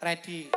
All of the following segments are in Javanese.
Ready.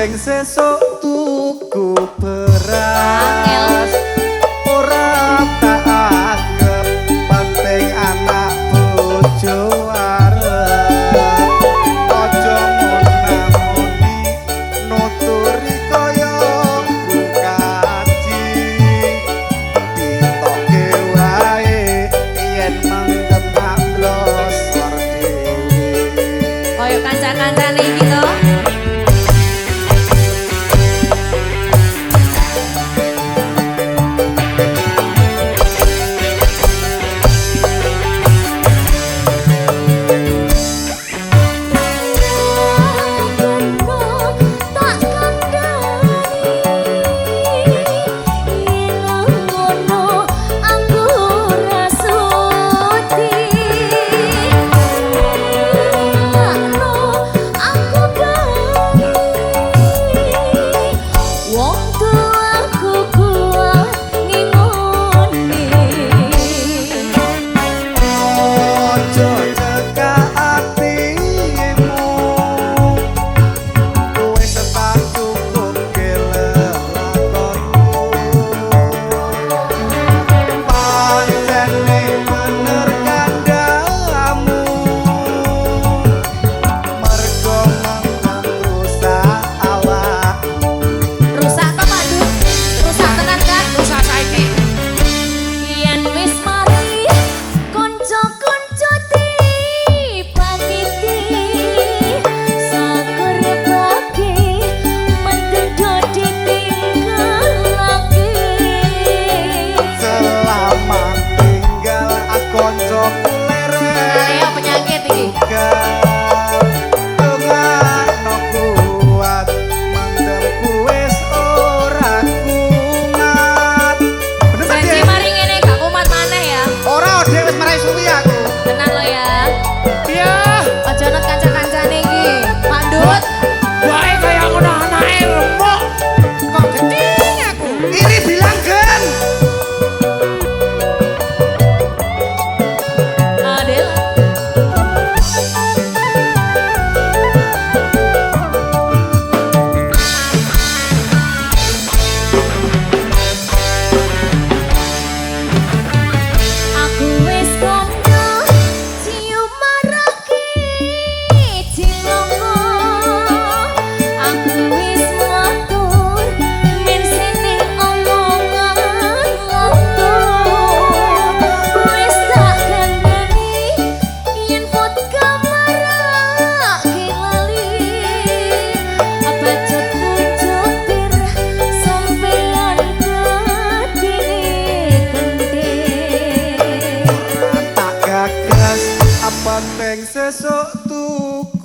Apa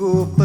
desculpa.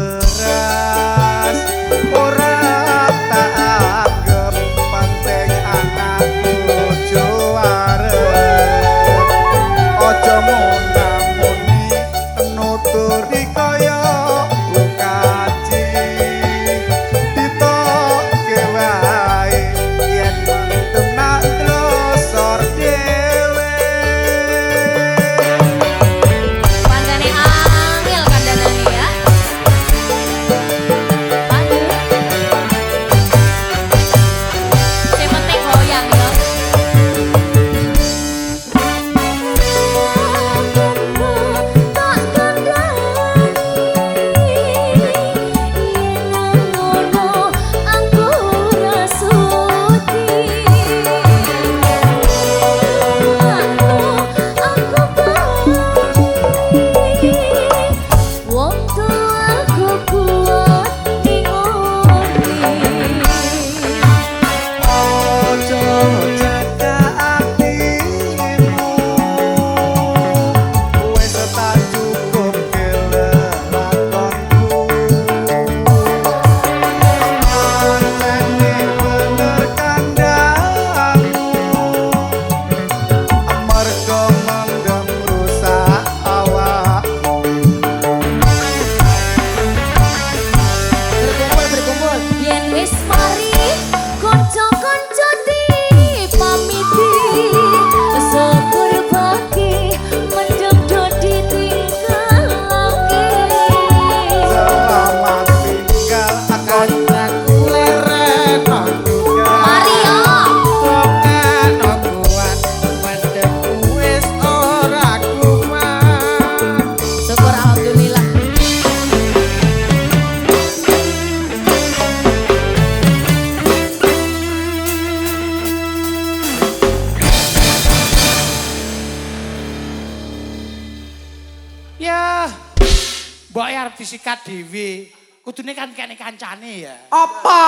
arep disikat dhewe. Kudune kan kene kancane ya. Apa?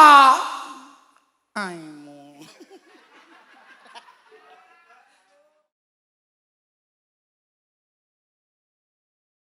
Ai.